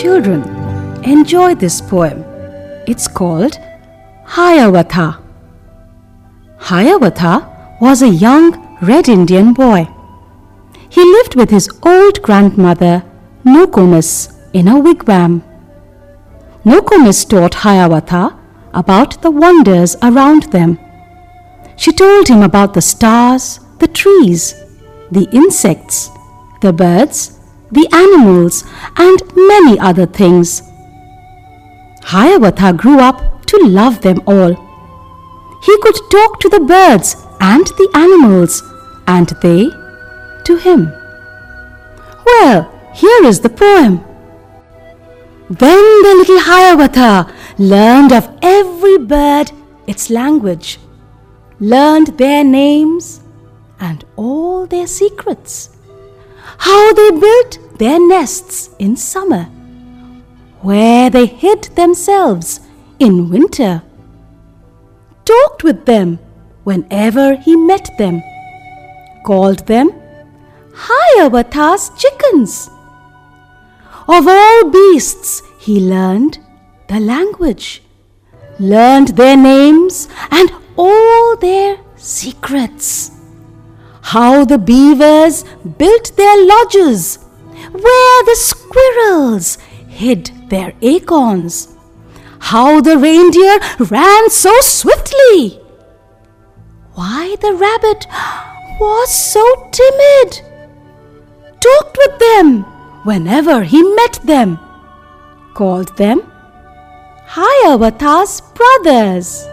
Children, enjoy this poem. It's called Hiawatha. Hiawatha was a young red Indian boy. He lived with his old grandmother, Nokomis, in a wigwam. Nokomis taught Hiawatha about the wonders around them. She told him about the stars, the trees, the insects, the birds, the animals, and many other things. Hiawatha grew up to love them all. He could talk to the birds and the animals, and they to him. Well, here is the poem. Then the little Hiawatha learned of every bird its language, learned their names and all their secrets, how they built their nests in summer, where they hid themselves in winter, talked with them whenever he met them, called them Hiawatha's chickens. Of all beasts, he learned the language, learned their names and all their secrets. How the beavers built their lodges, where the squirrels hid their acorns, how the reindeer ran so swiftly, why the rabbit was so timid, talked with them whenever he met them, called them Hiawatha's brothers.